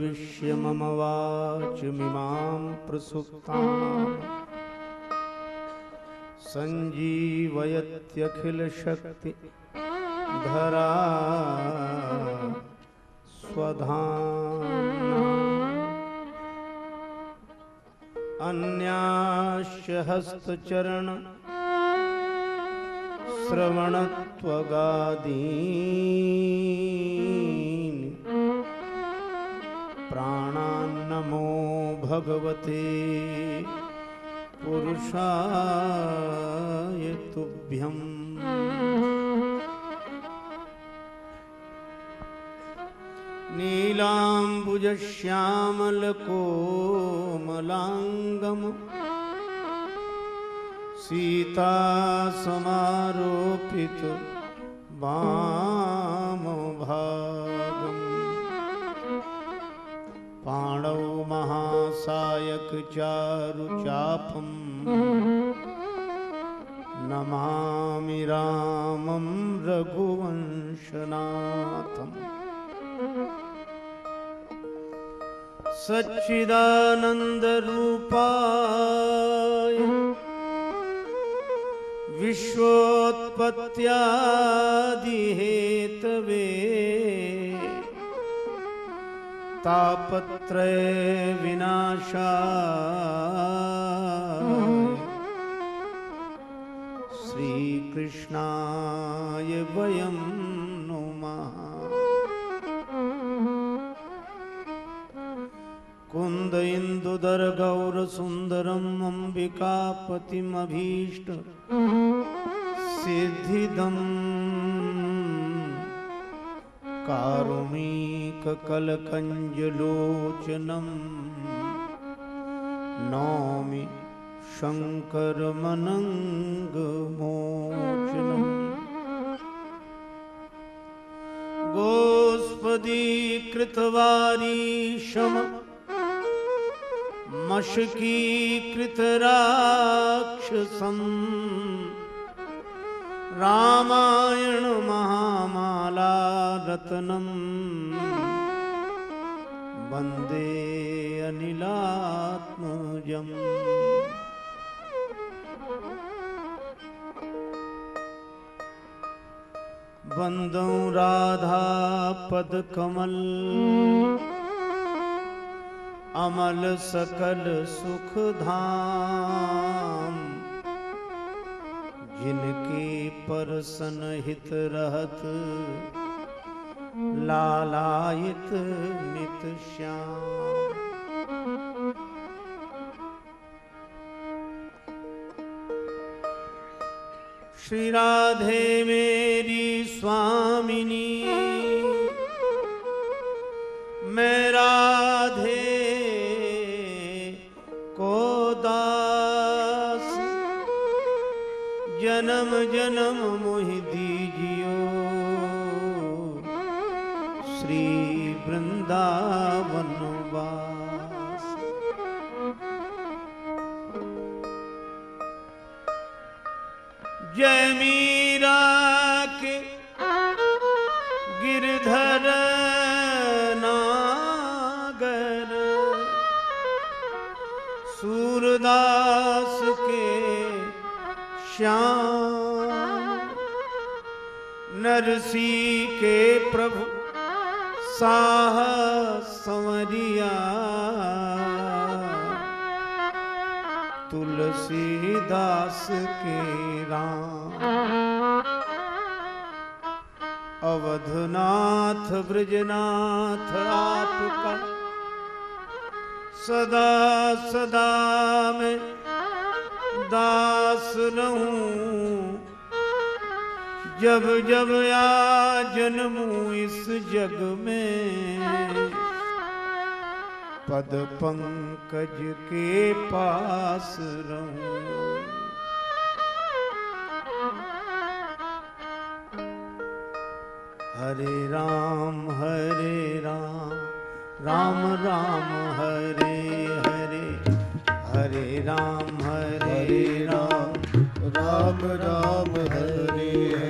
प्रविश्य मम वाचमिमां प्रसुप्ताम् सञ्जीवयत्यखिलशक्ति धरा स्वधाम्ना। अन्याश्च हस्तचरण श्रवणत्वगादीन्। प्राणान्नमो भगवते। पुरुषाय तुभ्यम्। नीलाम्बुजश्यामलकोमलाङ्गम्। सीतासमारोपित वामभागम् महासायकचारुचापम् नमामि रामं रघुवंशनाथम्। सच्चिदानन्दरूपाय विश्वोत्पत्त्यादिहेतवे। तापत्रय विनाशाय श्रीकृष्णाय वयं नुमः। कुन्द इन्दुदरगौरसुन्दरम् अम्बिकापतिमभीष्ट सिद्धिदम् कारुणीककलकञ्जलोचनम् नौमि शङ्करमनङ्गमोचनम् गोस्पदीकृतवारीशम। मशकीकृतराक्षसम्। रामायण महामाला रत्नम्। वंदे अनिलात्मजम्। वन्दौ राधापदकमल। अमल सकल सुखधाम। जिनके परसन हित रहत लालायित नित श्याम। श्री राधे मेरी स्वामिनी मैं जन्म जन्म मोहि दीजियो। श्री वृंदावन वास। जय नरसी के प्रभु, साह संवरिया तुलसीदास के राम। अवधनाथ ब्रजनाथ आपका, सदा सदा मैं दास रहूँ। जब जब आ जन्मूं इस जग में। पद पंकज के पास रहूँ। हरे राम हरे राम राम राम हरे हरे हरे राम हरे राम राम। राम हरे हरे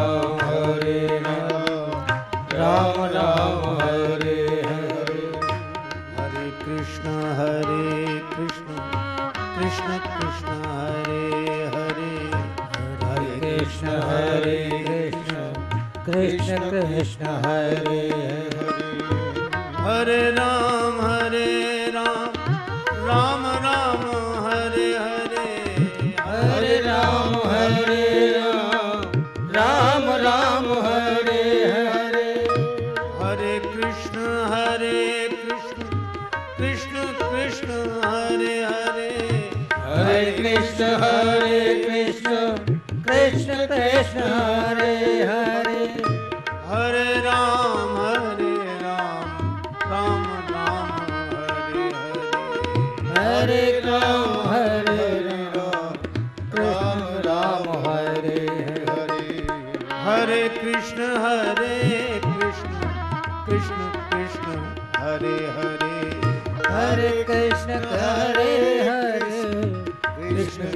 कृष्ण हरे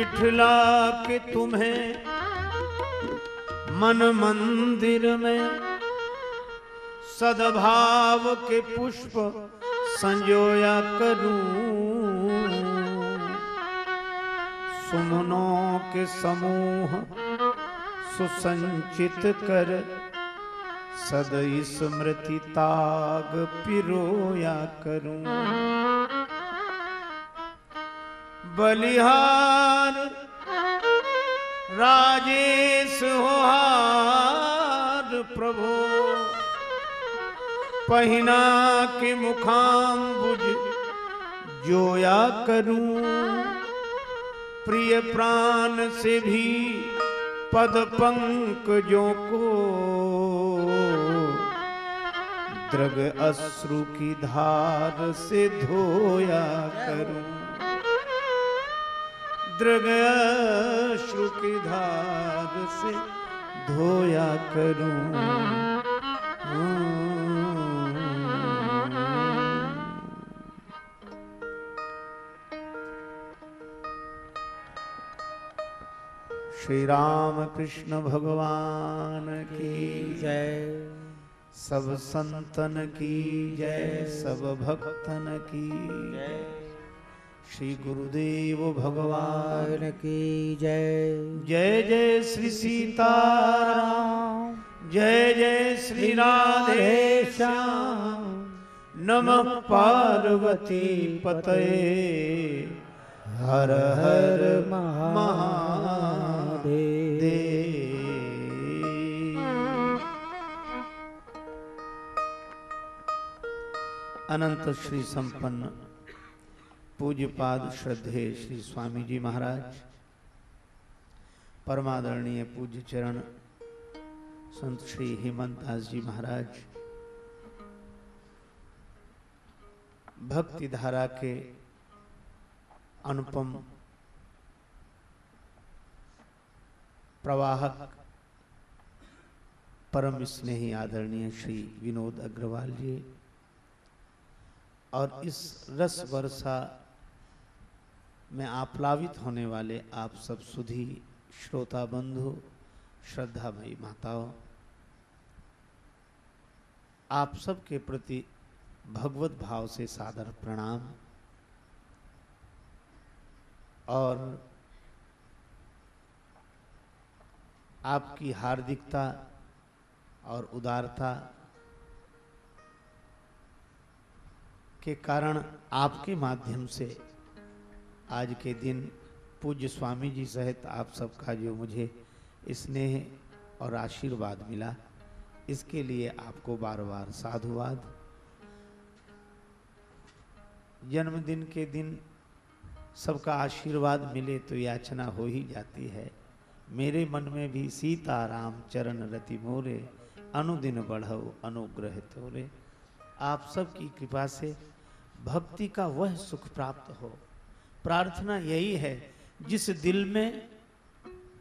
बिठला के तुम्हें मन मंदिर में सद्भाव के पुष्प संजोया करूँ। सुमनों के समूह सुसंचित कर सद स्मृति ताग पिरोया करूँ। बलिहार। राजेश होहार प्रभु। पहिना के मुखाम बुझ जोया करूँ। प्रिय प्राण से भी पद पंकजों को। द्रग अश्रु की धार से धोया करूँ। द्रग अश्रु की से धोया करूँ। श्री राम कृष्ण भगवान की जय, सब संतन की जय, सब भक्तन की जय। श्री गुरुदेव भगवान की जय। जय जय श्री सीताराम। जय जय श्री राधे श्याम। नमः पार्वती पतये। हर हर महादेव। अनंत श्री संपन्न। पूज्यपाद श्रद्धे श्री स्वामी जी महाराज। परमादरणीय पूज्य चरण संत श्री हेमंत दास जी महाराज। भक्ति धारा के अनुपम प्रवाहक परम स्नेही आदरणीय श्री विनोद अग्रवाल जी। और इस रस वर्षा में आप्लावित होने वाले आप सब सुधी श्रोता बंधु, श्रद्धामयी माताओं, आप सबके प्रति भगवत भाव से सादर प्रणाम। और आपकी हार्दिकता और उदारता के कारण आपके माध्यम से आज के दिन पूज्य स्वामी जी सहित आप सबका जो मुझे स्नेह और आशीर्वाद मिला, इसके लिए आपको बार बार साधुवाद। जन्मदिन के दिन सबका आशीर्वाद मिले तो याचना हो ही जाती है। मेरे मन में भी सीता राम चरण रति मोरे, अनुदिन बढ़ो अनुग्रह तोरे। आप सबकी कृपा से भक्ति का वह सुख प्राप्त हो। प्रार्थना यही है, जिस दिल में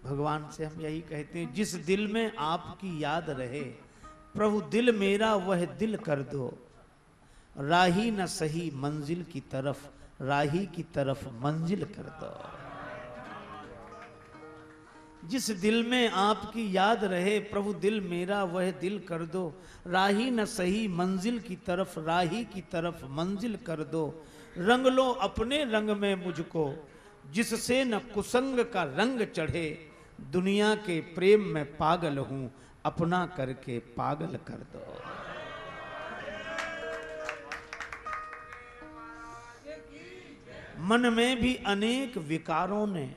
भगवान से हम यही कहते हैं, जिस दिल में आपकी याद रहे, प्रभु दिल मेरा, वह दिल कर दो। राही न सही मंजिल की तरफ़, राही की तरफ़ मंजिल कर दो। जिस दिल में आपकी याद रहे, प्रभु दिल मेरा, वह दिल कर दो। राही न सही मंजिल की तरफ़, राही की तरफ़ मंजिल कर दो। रंग लो अपने रंग में मुझको, जिससे न कुसंग का रंग चढ़े। दुनिया के प्रेम में पागल हूँ, अपना करके पागल कर दो। मन में भी अनेक विकारों ने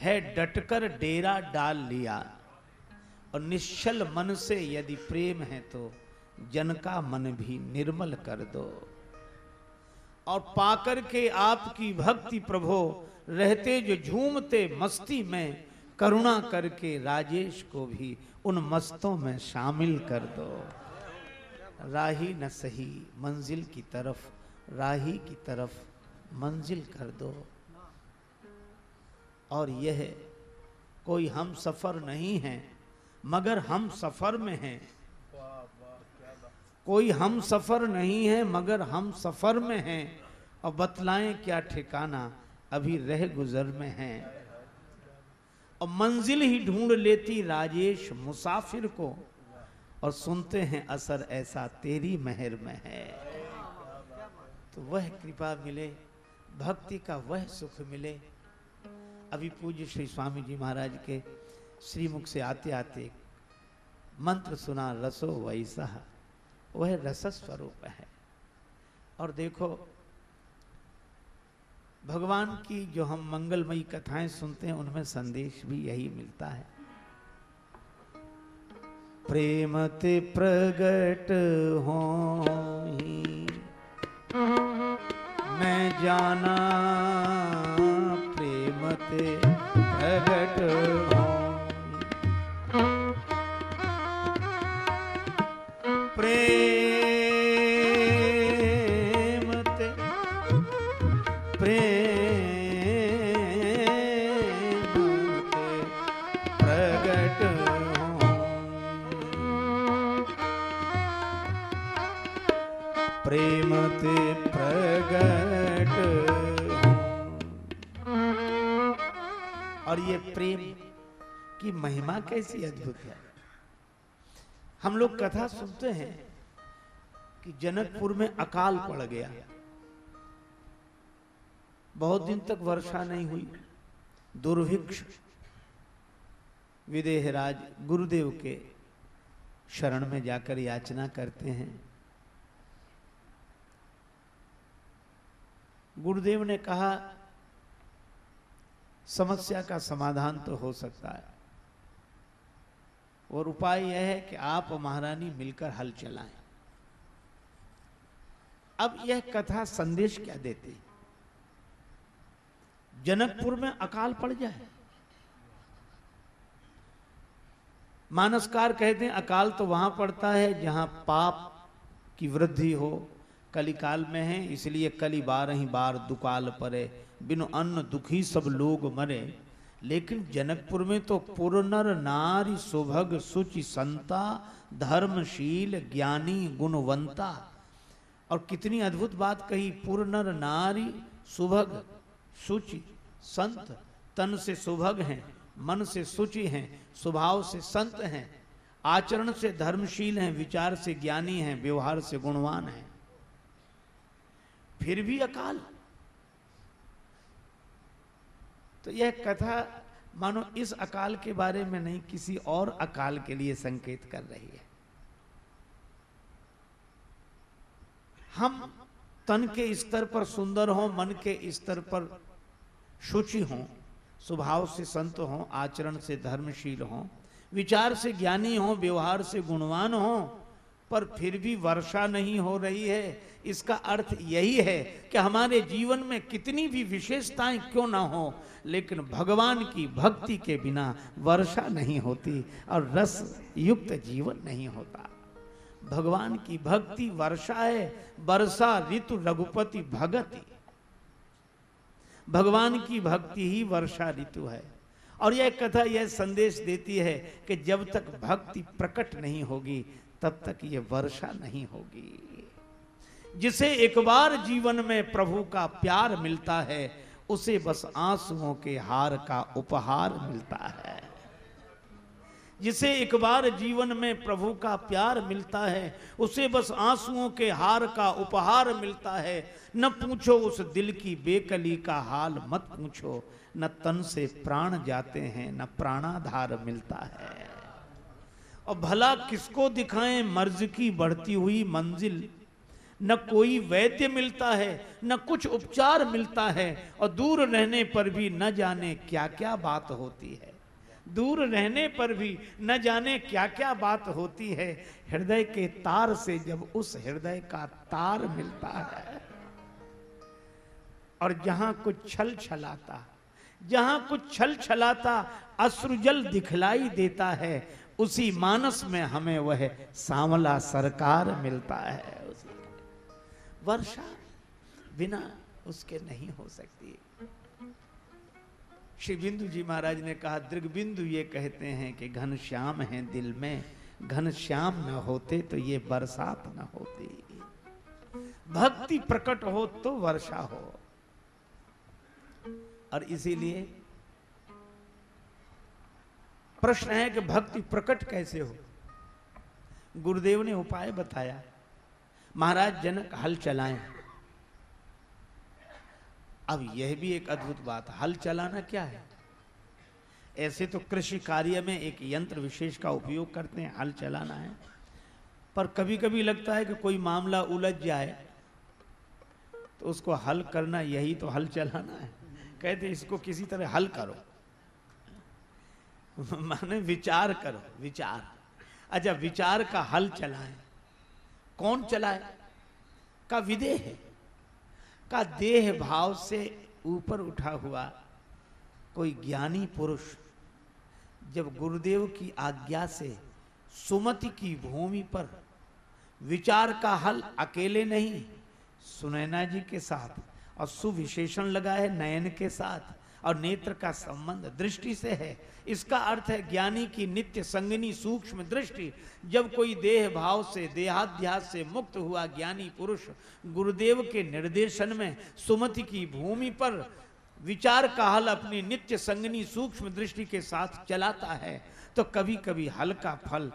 है डटकर डेरा डाल लिया। और निश्चल मन से यदि प्रेम है तो जन का मन भी निर्मल कर दो। और पाकर के आपकी भक्ति प्रभो, रहते जो झूमते मस्ती में, करुणा करके राजेश को भी उन मस्तों में शामिल कर दो। राही न सही मंजिल की तरफ़, राही की तरफ़ मंजिल कर दो। और यह, कोई हम सफ़र नहीं है, मगर हम सफ़र में हैं। कोई हम सफ़र नहीं है, मगर हम सफ़र में हैं। और बतलाएँ क्या ठिकाना, अभी रह गुजर में हैं। और मंजिल ही ढूंढ लेती राजेश मुसाफिर को, और सुनते हैं असर ऐसा तेरी मेहर में है। तो वह कृपा मिले, भक्ति का वह सुख मिले। अभी पूज्य श्री स्वामी जी महाराज के श्रीमुख से आते आते मंत्र सुना, रसो वैसा। वह रस स्वरूप है। और देखो, भगवान की जो हम मंगलमयी कथाएँ सुनते हैं, उनमें संदेश भी यही मिलता है। प्रेम ते प्रगट हो मैं जाना प्रेमते प्रगट ये प्रेम की महिमा कैसी अद्भुत है। हम लोग कथा सुनते हैं कि जनकपुर में अकाल पड़ गया। बहुत दिन तक वर्षा नहीं हुई। दुर्भिक्ष विदेहराज गुरुदेव के शरण में जाकर याचना करते हैं। गुरुदेव ने कहा समस्या का समाधान तो हो सकता है। और उपाय यह है कि आप महारानी मिलकर हल चलाएँ। अब यह कथा संदेश क्या देती जनकपुर में अकाल पड़ जाए। मानसकार कहते हैं, अकाल तो वहाँ पड़ता है जहाँ पाप की वृद्धि हो। कलिकाल में है, इसलिए कली बार ही बार दुकाल परे। बिनु अन्न दुखी सब लोग मरे। लेकिन जनकपुर में तो पुरनर नारी सुभग सुचि संता, धर्मशील, ज्ञानी, गुणवंता। और कितनी अद्भुत बात कही, पुरनर नारी सुभग सुचि संत, तन से सुभग हैं, मन से सुचि हैं, स्वभाव से संत हैं, आचरण से धर्मशील हैं, विचार से ज्ञानी हैं, व्यवहार से गुणवान हैं। फिर भी अकाल। तो यह कथा मानो इस अकाल के बारे में नहीं, किसी और अकाल के लिए संकेत कर रही है। हम तन के स्तर पर सुंदर हो, मन के स्तर पर शुचि हो, स्वभाव से संत हो, आचरण से धर्मशील हो, विचार से ज्ञानी हो, व्यवहार से गुणवान हो पर फिर भी वर्षा नहीं हो रही है। इसका अर्थ यही है कि हमारे जीवन में कितनी भी विशेषताएँ क्यों ना हो, लेकिन भगवान की भक्ति के बिना वर्षा नहीं होती और रस युक्त जीवन नहीं होता। भगवान की भक्ति वर्षा है वर्षा ऋतु रघुपति भगति। भगवान की भक्ति ही वर्षा ऋतु है। और यह कथा, यह संदेश देती है कि जब तक भक्ति प्रकट नहीं होगी तब तक ये वर्षा नहीं होगी। जिसे एक बार जीवन में प्रभु का प्यार मिलता है, उसे बस आंसुओं के हार का उपहार मिलता है। जिसे एक बार जीवन में प्रभु का प्यार मिलता है, उसे बस आंसुओं के हार का उपहार मिलता है। न पूछो उस दिल की बेकली का हाल मत पूछो, न तन से प्राण जाते हैं, न प्राणाधार मिलता है। और भला किसको दिखाएँ? मर्ज की बढ़ती हुई मंजिल। न कोई वैद्य मिलता है, न कुछ उपचार मिलता है, और दूर रहने पर भी न जाने क्या क्या बात होती है। दूर रहने पर भी न जाने क्या क्या बात होती है। हृदय के तार से जब उस हृदय का तार मिलता है, और जहाँ कुछ छल छलाता, जहाँ कुछ छल छलाता, अश्रुजल दिखलाई देता है उसी मानस में हमें वह सांवला सरकार मिलता है। वर्षा बिना उसके नहीं हो सकती। श्री बिंदु जी महाराज ने कहा दृग बिंदु ये कहते हैं कि घन श्याम है दिल में। घन श्याम न होते तो ये बरसात न होती। भक्ति प्रकट हो तो वर्षा हो। और इसीलिए प्रश्न है कि भक्ति प्रकट कैसे हो? गुरुदेव ने उपाय बताया। महाराज, जनक, हल चलाएँ। अब यह भी एक अद्भुत बात, हल चलाना क्या है? ऐसे तो कृषि कार्य में एक यंत्र विशेष का उपयोग करते हैं, हल चलाना है। पर कभी कभी लगता है कि कोई मामला उलझ जाए तो उसको हल करना, यही तो हल चलाना है। कहते इसको किसी तरह हल करो। माने विचार करो, विचार। अच्छा विचार का हल चलाए। कौन चलाए? का विदेह का देह भाव से ऊपर उठा हुआ कोई ज्ञानी पुरुष जब गुरुदेव की आज्ञा से सुमति की भूमि पर विचार का हल अकेले नहीं, सुनैना जी के साथ और सुविशेषण लगा है नयन के साथ और नेत्र का संबंध दृष्टि से है। इसका अर्थ है ज्ञानी की नित्य संगनी सूक्ष्म दृष्टि। जब कोई देह भाव से, देहाध्यास से मुक्त हुआ ज्ञानी पुरुष गुरुदेव के निर्देशन में सुमति की भूमि पर विचार का हल अपनी नित्य संगनी सूक्ष्म दृष्टि के साथ चलाता है तो कभी कभी हल का फल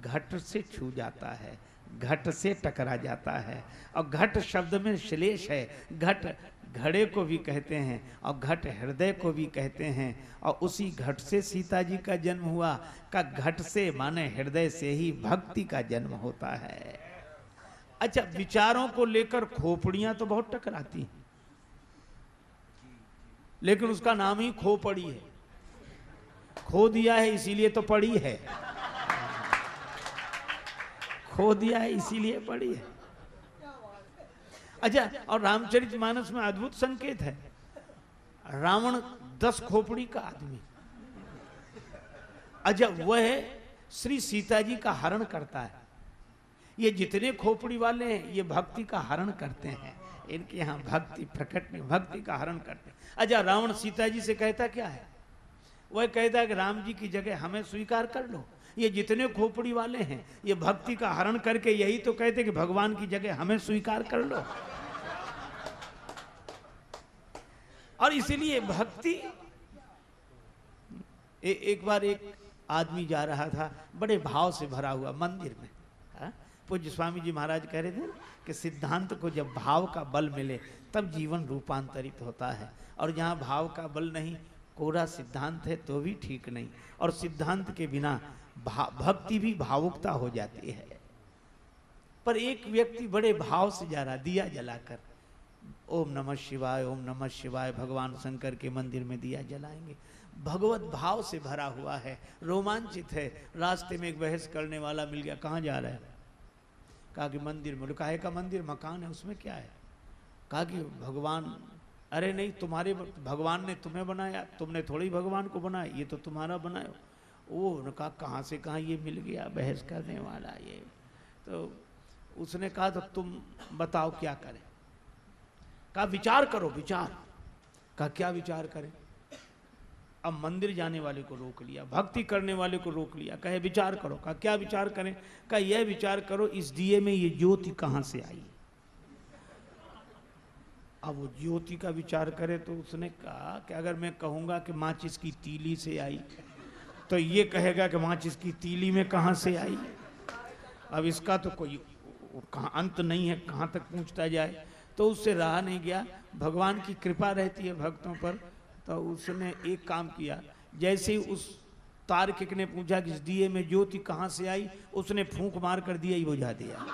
घट से छू जाता है, घट से टकरा जाता है। और घट शब्द में श्लेष है। घट घड़े को भी कहते हैं और घट हृदय को भी कहते हैं। और उसी घट से सीता जी का जन्म हुआ। का घट से माने हृदय से ही भक्ति का जन्म होता है। अच्छा विचारों को लेकर खोपड़ियाँ तो बहुत टकराती हैं। लेकिन उसका नाम ही खोपड़ी है। खो दिया है, इसीलिए तो पड़ी है। खो दिया है, इसीलिए पड़ी है। अच्छा और रामचरित मानस में अद्भुत संकेत है। रावण दस खोपड़ी का आदमी। अच्छा वह श्री सीता जी का हरण करता है। ये जितने खोपड़ी वाले हैं, ये भक्ति का हरण करते हैं। इनके यहाँ भक्ति प्रकट में भक्ति का हरण करते हैं। अच्छा रावण सीता जी से कहता क्या है? वह कहता है कि राम जी की जगह हमें स्वीकार कर लो। ये जितने खोपड़ी वाले हैं ये भक्ति का हरण करके यही तो कहते कि भगवान की जगह हमें स्वीकार कर लो। और इसीलिए भक्ति ए, एक बार एक आदमी जा रहा था बड़े भाव से भरा हुआ मंदिर में। हाँ? पूज्य स्वामी जी महाराज कह रहे थे कि सिद्धांत को जब भाव का बल मिले तब जीवन रूपांतरित होता है। और जहाँ भाव का बल नहीं कोरा सिद्धांत है तो भी ठीक नहीं। और सिद्धांत के बिना भक्ति भी भावुकता हो जाती है। पर एक व्यक्ति बड़े भाव से जा रहा, दिया जलाकर, ओम नमः शिवाय, ओम नमः शिवाय, भगवान शंकर के मंदिर में दिया जलाएँगे। भगवत भाव से भरा हुआ है, रोमांचित है, रास्ते में एक बहस करने वाला मिल गया, कहाँ जा रहा है? कहा कि मंदिर में, काहे का मंदिर, मकान है, उसमें क्या है? कहा कि भगवान, अरे नहीं, तुम्हारे भगवान ने तुम्हें बनाया, तुमने थोड़ी भगवान को बनाया, ये तो तुम्हारा बनाया। वो उन्होंने कहा, कहाँ से कहाँ ये मिल गया, बहस करने वाला ये? तो उसने कहा तो तुम बताओ क्या करें? कहा, विचार करो, विचार। कहा, क्या विचार करें? अब मंदिर जाने वाले को रोक लिया, भक्ति करने वाले को रोक लिया, कहे, विचार करो। कहा, क्या विचार करें? कहा, यह विचार करो, इस दिए में ये ज्योति कहाँ से आई? अब वो ज्योति का विचार करे तो उसने कहा कि अगर मैं कहूँगा कि माचिस की तीली से आई तो ये कहेगा कि माचिस की तीली में कहाँ से आई? अब इसका तो कोई कहा अंत नहीं है, कहाँ तक पूछता जाए। तो उससे रहा नहीं गया। भगवान की कृपा रहती है भक्तों पर। तो उसने एक काम किया। जैसे ही उस तार्किक ने पूछा कि इस दिए में ज्योति कहाँ से आई, उसने फूंक मार कर दिया ही बुझा दिया।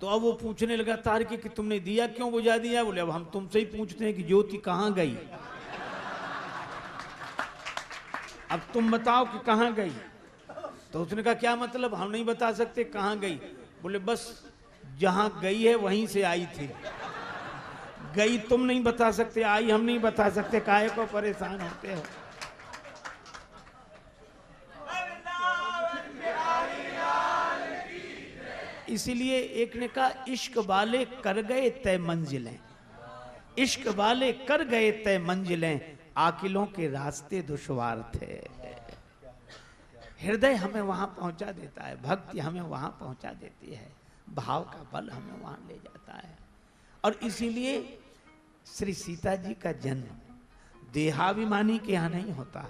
तो अब वो पूछने लगा, तार्किक तुमने दिया क्यों बुझा दिया? बोले, अब हम तुमसे ही पूछते हैं कि ज्योति कहाँ गई? अब तुम बताओ कि कहाँ गई? तो उसने कहा, क्या मतलब? हम नहीं बता सकते कहाँ गई? बोले, बस जहाँ गई है वहीं से आई थी। गई तुम नहीं बता सकते, आई हम नहीं बता सकते। काहे को परेशान होते हो। इसीलिए एक ने कहा, इश्क वाले कर गए तय मंजिलें। इश्क वाले कर गए तय मंजिलें। आकिलों के रास्ते दुश्वार थे। हृदय हमें वहाँ पहुँचा देता है, भक्ति हमें वहाँ पहुँचा देती है, भाव का बल हमें वहाँ ले जाता है। और इसीलिए श्री सीता जी का जन्म देहाभिमानी के यहाँ नहीं होता,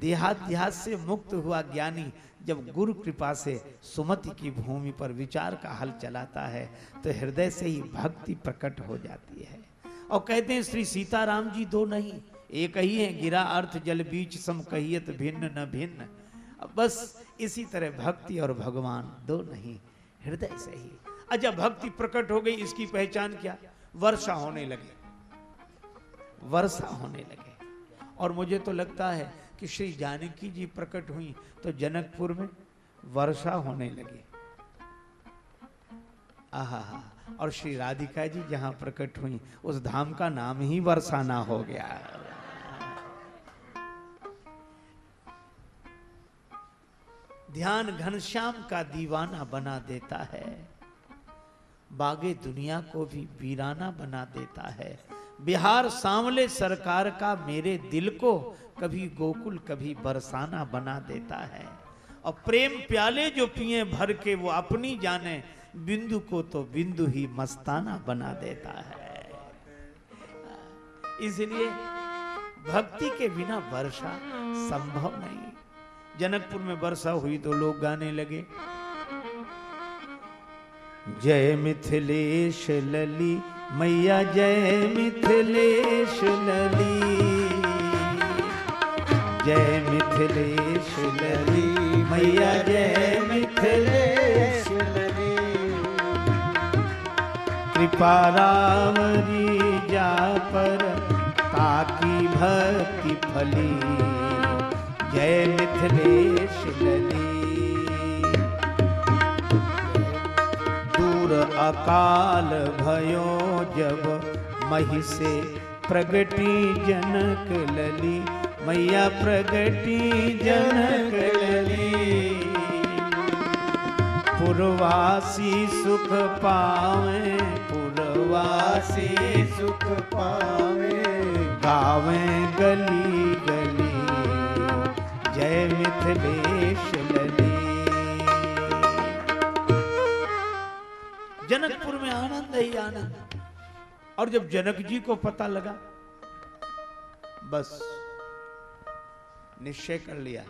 देहाध्यास से मुक्त हुआ ज्ञानी जब गुरु कृपा से सुमति की भूमि पर विचार का हल चलाता है तो हृदय से ही भक्ति प्रकट हो जाती है। और कहते हैं, श्री सीताराम जी दो नहीं एक ही है, गिरा अर्थ जल बीच सम कहियत भिन्न न भिन्न। बस इसी तरह भक्ति और भगवान दो नहीं, हृदय से ही। अच्छा भक्ति प्रकट हो गई, इसकी पहचान क्या? वर्षा होने लगे। वर्षा होने लगे। और मुझे तो लगता है कि श्री जानकी जी प्रकट हुई तो जनकपुर में वर्षा होने लगी। आहा और श्री राधिका जी जहाँ प्रकट हुई, उस धाम का नाम ही वर्षा वर्षाना हो गया। ध्यान घनश्याम का दीवाना बना देता है। बागे दुनिया को भी वीराना बना देता है। बिहार सांवले सरकार का मेरे दिल को कभी गोकुल, कभी बरसाना बना देता है। और प्रेम प्याले जो पिए भर के वो अपनी जाने, बिंदु को तो बिंदु ही मस्ताना बना देता है। इसलिए भक्ति के बिना वर्षा संभव नहीं। जनकपुर में वर्षा हुई तो लोग गाने लगे। जय मिथिलेश लली, मैया जय मिथिलेश लली। जय मिथिलेश लली, मैया जय मिथिलेश लली। कृपा रामरी जा पर ताकि भक्ति फली। जय मिथिलेश दूर अकाल भयो जब मही से प्रगटी जनक लली। मैया प्रगटी जनक लली। पुरवासी सुख पावे, पुरवासी सुख पावे। गावे गली जनकपुर में आनंद ही आनंद। और जब जनक जी को पता लगा बस निश्चय कर लिया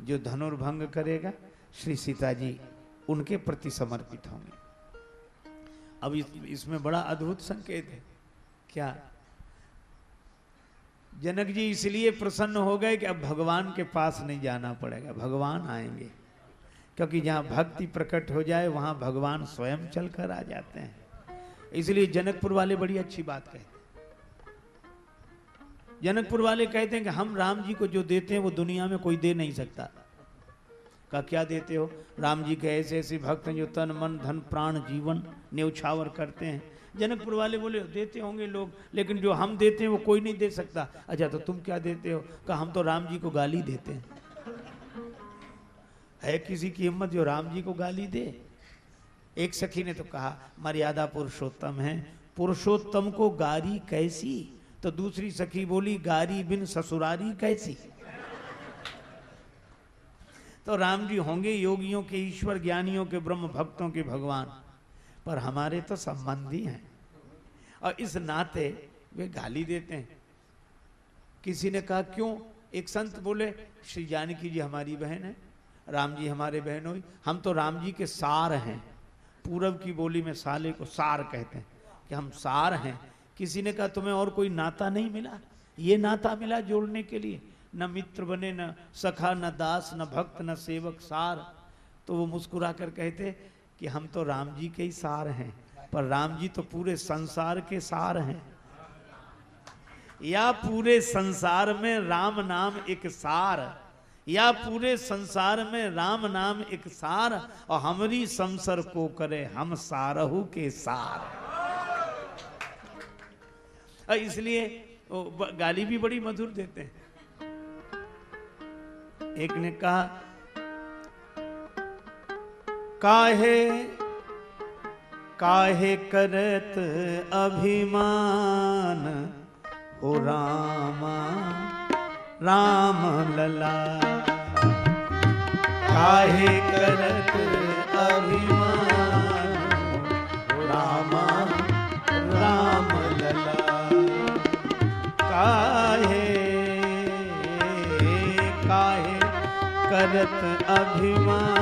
जो धनुर्भंग करेगा श्री सीता जी उनके प्रति समर्पित होंगे। अब इस, इसमें बड़ा अद्भुत संकेत है। क्या जनक जी इसलिए प्रसन्न हो गए कि अब भगवान के पास नहीं जाना पड़ेगा, भगवान आएँगे। क्योंकि जहाँ भक्ति प्रकट हो जाए, वहाँ भगवान स्वयं चलकर आ जाते हैं। इसलिए जनकपुर वाले बड़ी अच्छी बात कहते हैं। जनकपुर वाले कहते हैं कि हम राम जी को जो देते हैं, वो दुनिया में कोई दे नहीं सकता। का क्या देते हो? राम जी के ऐसे ऐसे भक्त हैं जो तन, मन, धन, प्राण, जीवन, न्यौछावर करते हैं। जनकपुर वाले बोले, देते होंगे लोग, लेकिन जो हम देते हैं वो कोई नहीं दे सकता। अच्छा तो तुम क्या देते हो? कहा, हम तो राम जी को गाली देते हैं। है किसी की हिम्मत जो राम जी को गाली दे? एक सखी ने तो कहा मर्यादा पुरुषोत्तम है। पुरुषोत्तम को गारी कैसी? तो दूसरी सखी बोली, गारी बिन ससुरारी कैसी? तो राम जी, होंगे योगियों के, ईश्वर ज्ञानियों के, ब्रह्म भक्तों के भगवान, पर हमारे तो संबंधी हैं। और इस नाते वे गाली देते हैं। किसी ने कहा, क्यों? एक संत बोले, श्री जानकी जी हमारी बहन है, राम जी हमारे बहन हुई। हम तो राम जी के सार हैं। पूरब की बोली में साले को सार कहते हैं कि हम सार हैं। किसी ने कहा, तुम्हें और कोई नाता नहीं मिला? ये नाता मिला जोड़ने के लिए? न मित्र बने, न सखा, न दास, न भक्त, न सेवक, सार। तो वो मुस्कुरा कर कहते कि हम तो राम जी के ही सार हैं। पर राम जी तो पूरे संसार के सार हैं। या पूरे संसार में राम नाम एक सार, या पूरे संसार में राम नाम एक सार, और हमारी संसर को करे हम सारहू के सार। इसलिए गाली भी बड़ी मधुर देते हैं। एक ने कहा, काहे काहे करत अभिमान? हो रामा, राम लला। काहे करत अभिमान? रामा, राम लला। काहे काहे करत अभिमान?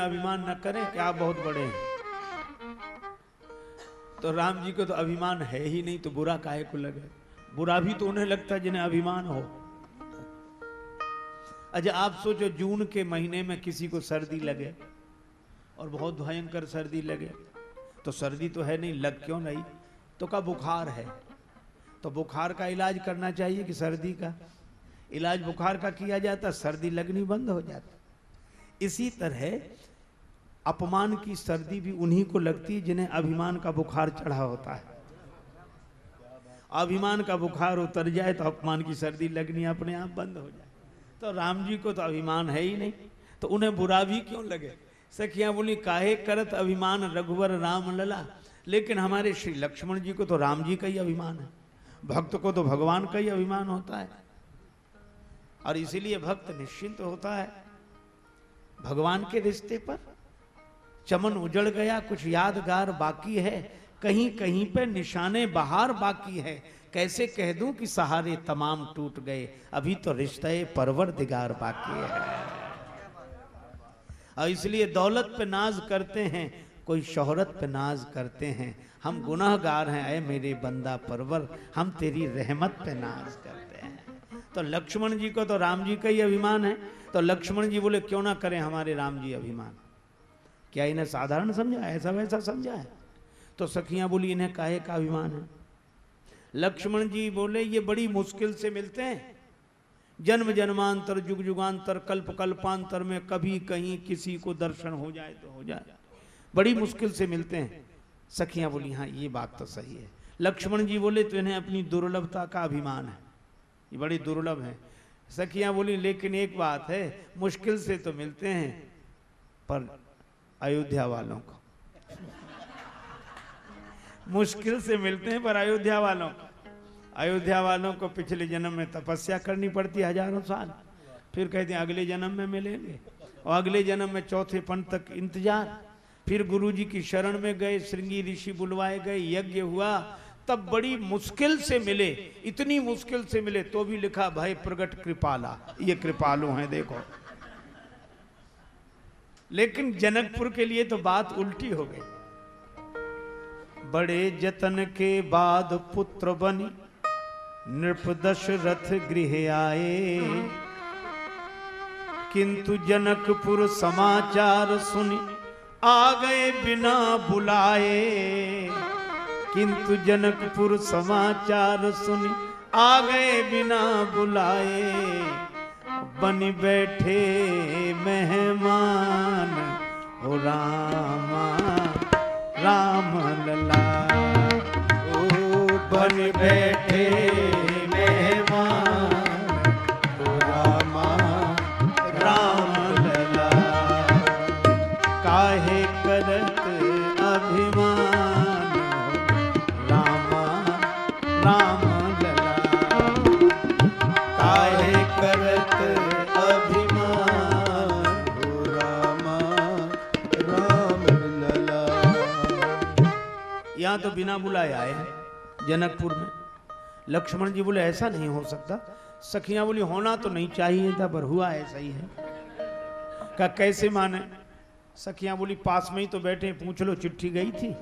में अभिमान न करें कि आप बहुत बड़े हैं। तो राम जी को तो अभिमान है ही नहीं तो बुरा काहे को लगे? बुरा भी तो उन्हें लगता है जिन्हें अभिमान हो। अच्छा आप सोचो जून के महीने में किसी को सर्दी लगे और बहुत भयंकर सर्दी लगे। तो सर्दी तो है नहीं, लग क्यों नहीं? तो का बुखार है। तो बुखार का इलाज करना चाहिए कि सर्दी का? इलाज बुखार का किया जाता, सर्दी लगनी बंद हो जाती। इसी तरह अपमान की सर्दी भी उन्हीं को लगती है जिन्हें अभिमान का बुखार चढ़ा होता है। अभिमान का बुखार उतर जाए तो अपमान की सर्दी लगनी अपने आप बंद हो जाए। तो राम जी को तो अभिमान है ही नहीं तो उन्हें बुरा भी क्यों लगे? सखियाँ बोली, काहे करत अभिमान रघुवर राम लला लेकिन हमारे श्री लक्ष्मण जी को तो राम जी का ही अभिमान है। भक्त को तो भगवान का ही अभिमान होता है। और इसीलिए भक्त निश्चिंत होता है। भगवान के रिश्ते पर चमन उजड़ गया, कुछ यादगार बाकी है। कहीं कहीं पे निशाने बहार बाकी है। कैसे कह दूँ कि सहारे तमाम टूट गए। अभी तो रिश्ते परवर दिगार बाकी है। और इसलिए दौलत पे नाज करते हैं, कोई शोहरत पे नाज करते हैं। हम गुनाहगार हैं अय मेरे बंदा परवर, हम तेरी रहमत पे नाज करते हैं। तो लक्ष्मण जी को तो राम जी का ही अभिमान है। तो लक्ष्मण जी बोले, क्यों ना करें हमारे राम जी अभिमान? क्या इन्हें साधारण समझा? ऐसा वैसा समझा है? तो सखियाँ बोली, इन्हें काहे का अभिमान है? लक्ष्मण जी बोले, ये बड़ी मुश्किल से मिलते हैं। जन्म जन्मांतर, जुग जुगांतर, कल्प कल्पांतर में कभी कहीं किसी को दर्शन हो जाए तो हो जाए। बड़ी मुश्किल से मिलते हैं। सखियाँ बोली हाँ ये बात तो सही है। लक्ष्मण जी बोले तो इन्हें अपनी दुर्लभता का अभिमान है। ये बड़ी दुर्लभ है। सखियाँ बोली, लेकिन एक बात है, मुश्किल से तो मिलते हैं, पर अयोध्या वालों को। मुश्किल से मिलते हैं, पर अयोध्या वालों को। अयोध्या वालों को पिछले जन्म में तपस्या करनी पड़ती हज़ारों साल। फिर कहते हैं, अगले जन्म में मिलेंगे। और अगले जन्म में चौथे पंथ तक इंतज़ार। फिर गुरु जी की शरण में गए, श्रृंगी ऋषि बुलवाए गए, यज्ञ हुआ। तब बड़ी मुश्किल से मिले, इतनी मुश्किल से मिले तो भी लिखा भाई प्रगट कृपाला। ये कृपालु हैं, देखो। लेकिन जनकपुर के लिए तो बात उल्टी हो गई। बड़े जतन के बाद पुत्र बनी नृप दशरथ गृह आए। किंतु जनकपुर समाचार सुनी, आ गए बिना बुलाए। किंतु जनकपुर समाचार सुनी, आ गए बिना बुलाए। बन बैठे मेहमान। ओ रामा राम लला। ओ बन बैठे यहाँ तो बिना बुलाए आए हैं, जनकपुर में। लक्ष्मण जी बोले, ऐसा नहीं हो सकता। सखियाँ बोली, होना तो नहीं चाहिए था, पर हुआ ऐसा ही है। का कैसे माने? सखियाँ बोली, पास में ही तो बैठे पूछ लो, चिट्ठी गई थी?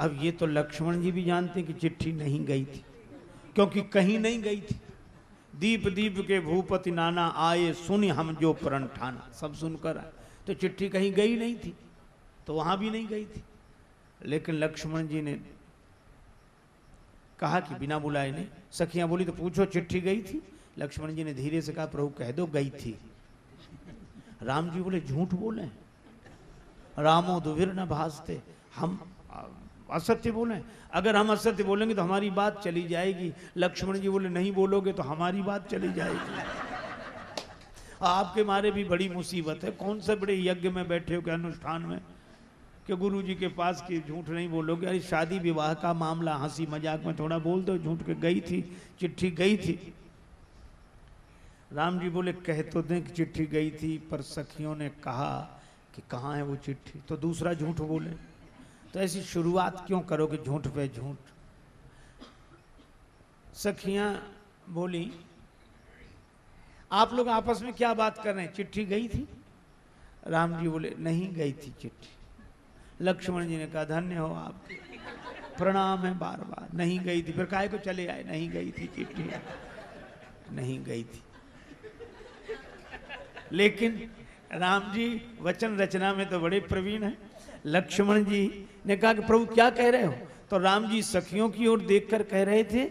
अब ये तो लक्ष्मण जी भी जानते कि चिट्ठी नहीं गई थी, क्योंकि कहीं नहीं गई थी। दीप दीप के भूपति नाना आए, सुन हम जो प्रण ठाना। सब सुनकर आए। तो चिट्ठी कहीं गई नहीं थी तो वहाँ भी नहीं गई थी। लेकिन लक्ष्मण जी ने कहा कि बिना बुलाए नहीं। सखियाँ बोली तो पूछो, चिट्ठी गई थी? लक्ष्मण जी ने धीरे से कहा, प्रभु, कह दो, गई थी। राम जी बोले, झूठ बोले? रामो, दुविर न भाजते हम असत्य बोले? अगर हम असत्य बोलेंगे तो हमारी बात चली जाएगी। लक्ष्मण जी बोले, नहीं बोलोगे तो हमारी बात चली जाएगी। आपके मारे भी बड़ी मुसीबत है। कौन से बड़े यज्ञ में बैठे हो के अनुष्ठान में? कि गुरु जी के पास की झूठ नहीं बोलोगे? अरे, शादी विवाह का मामला, हँसी मज़ाक में थोड़ा बोल दो, झूठ के गई थी, चिट्ठी गई थी। राम जी बोले, कह तो दें कि चिट्ठी गई थी, पर सखियों ने कहा कि कहाँ है वो चिट्ठी? तो दूसरा झूठ बोले। तो ऐसी शुरुआत क्यों करोगे, झूठ पे झूठ? सखियाँ बोली, आप लोग आपस में क्या बात कर रहे हैं? चिट्ठी गई थी? राम जी बोले, नहीं गई थी चिट्ठी। लक्ष्मण जी ने कहा, धन्य हो आप प्रणाम है बार बार नहीं गई थी। फिर काहे को चले आए? नहीं गई थी चिट्ठी। नहीं गई थी। लेकिन राम जी वचन रचना में तो बड़े प्रवीण हैं। लक्ष्मण जी ने कहा कि, प्रभु, क्या कह रहे हो? तो राम जी सखियों की ओर देखकर कह रहे थे,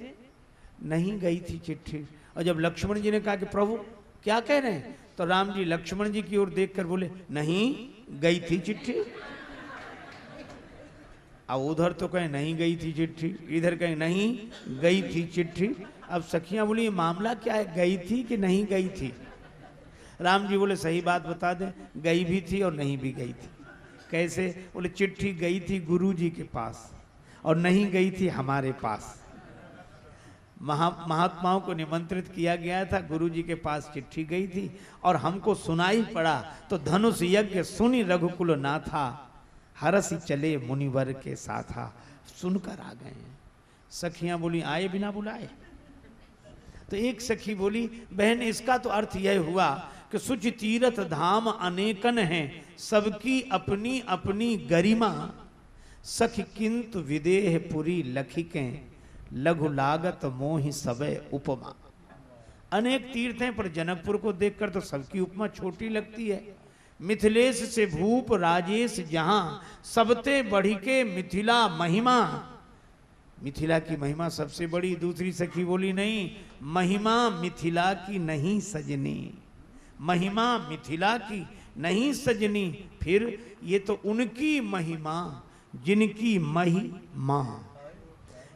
नहीं गई थी चिट्ठी। और जब लक्ष्मण जी ने कहा कि, प्रभु, क्या कह रहे हैं? तो राम जी लक्ष्मण जी की ओर देखकर बोले, नहीं गई थी चिट्ठी। अब उधर तो कहीं नहीं गई थी चिट्ठी, इधर कहीं नहीं गई थी चिट्ठी। अब सखियाँ बोली मामला क्या है? गई थी कि नहीं गई थी? राम जी बोले, सही बात बता दें, गई भी थी और नहीं भी गई थी। कैसे? बोले, चिट्ठी गई थी गुरु जी के पास और नहीं गई थी हमारे पास। महा, महात्माओं को निमंत्रित किया गया था गुरु जी के पास चिट्ठी गई थी और हमको सुनाई पड़ा तो धनुष यज्ञ सुनी रघुकुल ना था हरस चले मुनिवर के साथा सुनकर आ गए सखियाँ बोली, आए बिना बुलाए? तो एक सखी बोली, बहन, इसका तो अर्थ यह हुआ कि सुच तीरथ धाम अनेकन हैं, सबकी अपनी अपनी गरिमा। सख किंतु विदेह पुरी लखिके लघु लागत मोहि सबे उपमा। अनेक तीर्थ हैं, पर जनकपुर को देखकर तो सबकी उपमा छोटी लगती है। मिथिलेश से भूप राजेश जहाँ सबते बढ़ी के मिथिला महिमा। मिथिला की महिमा सबसे बड़ी, दूसरी सखी बोली नहीं, महिमा मिथिला की नहीं सजनी। महिमा मिथिला की नहीं सजनी, फिर ये तो उनकी महिमा, जिनकी महिमा।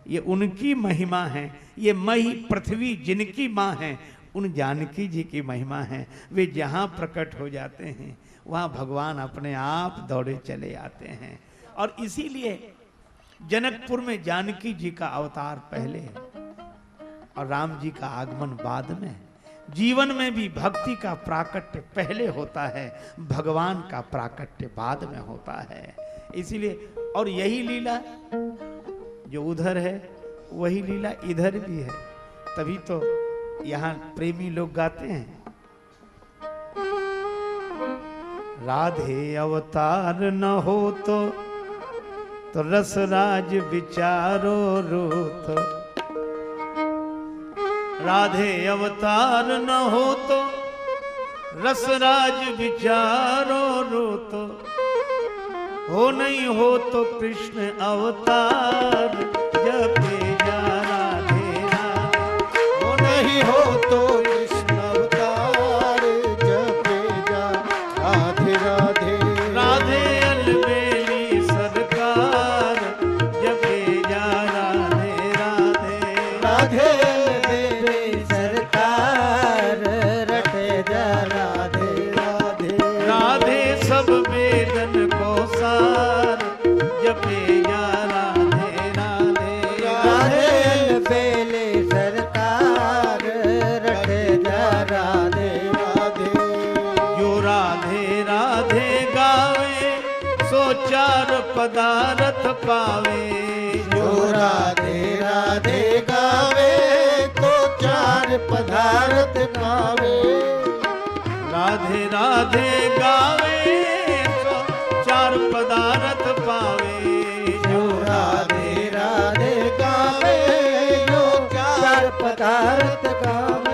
ये उनकी महिमा है, ये मही पृथ्वी जिनकी माँ है, उन जानकी जी की महिमा है, वे जहाँ प्रकट हो जाते हैं वहाँ भगवान अपने आप दौड़े चले आते हैं। और इसीलिए जनकपुर में जानकी जी का अवतार पहले और राम जी का आगमन बाद में। जीवन में भी भक्ति का प्राकट्य पहले होता है, भगवान का प्राकट्य बाद में होता है। इसीलिए और यही लीला जो उधर है, वही लीला इधर भी है। तभी तो यहाँ प्रेमी लोग गाते हैं। राधे अवतार न हो तो तो रसराज विचारो रो तो राधे अवतार न हो तो रसराज विचारो रो तो हो नहीं हो तो कृष्ण अवतार। पदार्थ पावे जो राधे राधे गावे तो चार पदार्थ पावे राधे राधे गावे। Santa